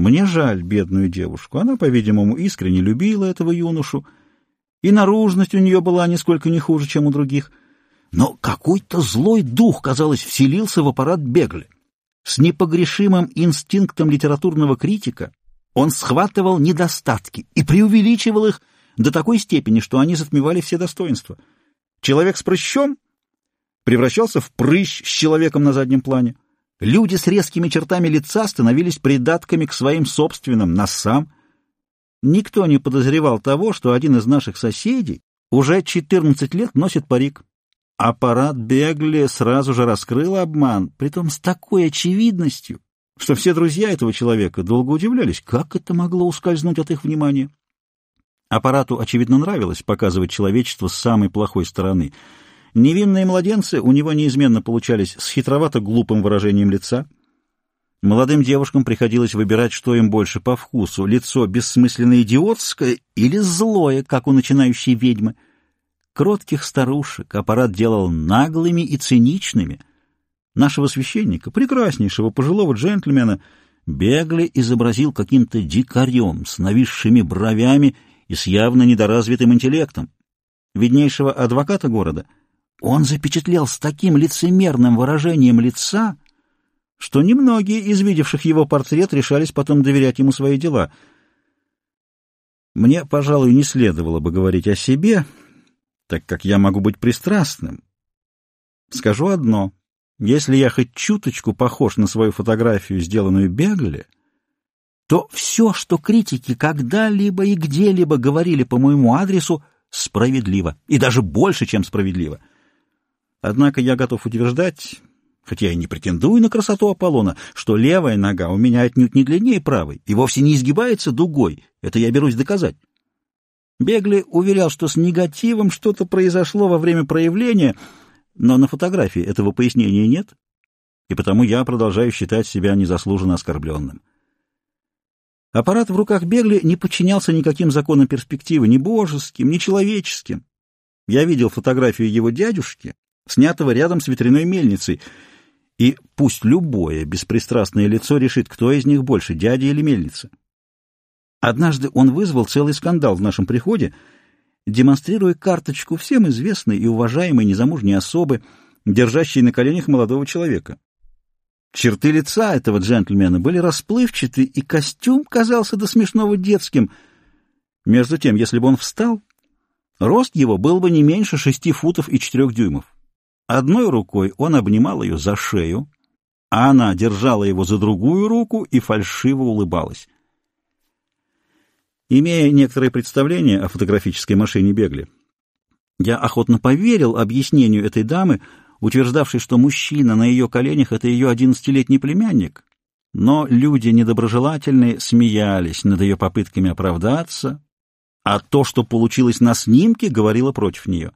Мне жаль бедную девушку. Она, по-видимому, искренне любила этого юношу, и наружность у нее была нисколько не хуже, чем у других. Но какой-то злой дух, казалось, вселился в аппарат Бегли. С непогрешимым инстинктом литературного критика он схватывал недостатки и преувеличивал их до такой степени, что они затмевали все достоинства. Человек с прыщом превращался в прыщ с человеком на заднем плане. Люди с резкими чертами лица становились придатками к своим собственным носам. Никто не подозревал того, что один из наших соседей уже 14 лет носит парик. Аппарат Бегли сразу же раскрыл обман, притом с такой очевидностью, что все друзья этого человека долго удивлялись, как это могло ускользнуть от их внимания. Аппарату, очевидно, нравилось показывать человечество с самой плохой стороны — Невинные младенцы у него неизменно получались с хитровато-глупым выражением лица. Молодым девушкам приходилось выбирать, что им больше по вкусу — лицо бессмысленно-идиотское или злое, как у начинающей ведьмы. Кротких старушек аппарат делал наглыми и циничными. Нашего священника, прекраснейшего пожилого джентльмена, Бегли изобразил каким-то дикарем с нависшими бровями и с явно недоразвитым интеллектом. Виднейшего адвоката города — он запечатлел с таким лицемерным выражением лица, что немногие из видевших его портрет решались потом доверять ему свои дела. Мне, пожалуй, не следовало бы говорить о себе, так как я могу быть пристрастным. Скажу одно. Если я хоть чуточку похож на свою фотографию, сделанную Бегли, то все, что критики когда-либо и где-либо говорили по моему адресу, справедливо, и даже больше, чем справедливо — Однако я готов утверждать, хотя я и не претендую на красоту Аполлона, что левая нога у меня отнюдь не длиннее правой и вовсе не изгибается дугой. Это я берусь доказать. Бегли уверял, что с негативом что-то произошло во время проявления, но на фотографии этого пояснения нет, и потому я продолжаю считать себя незаслуженно оскорбленным. Аппарат в руках Бегли не подчинялся никаким законам перспективы, ни божеским, ни человеческим. Я видел фотографию его дядюшки, снятого рядом с ветряной мельницей, и пусть любое беспристрастное лицо решит, кто из них больше, дядя или мельница. Однажды он вызвал целый скандал в нашем приходе, демонстрируя карточку всем известной и уважаемой незамужней особы, держащей на коленях молодого человека. Черты лица этого джентльмена были расплывчаты, и костюм казался до смешного детским. Между тем, если бы он встал, рост его был бы не меньше шести футов и четырех дюймов. Одной рукой он обнимал ее за шею, а она держала его за другую руку и фальшиво улыбалась. Имея некоторые представления о фотографической машине Бегли, я охотно поверил объяснению этой дамы, утверждавшей, что мужчина на ее коленях — это ее одиннадцатилетний племянник, но люди недоброжелательные смеялись над ее попытками оправдаться, а то, что получилось на снимке, говорило против нее.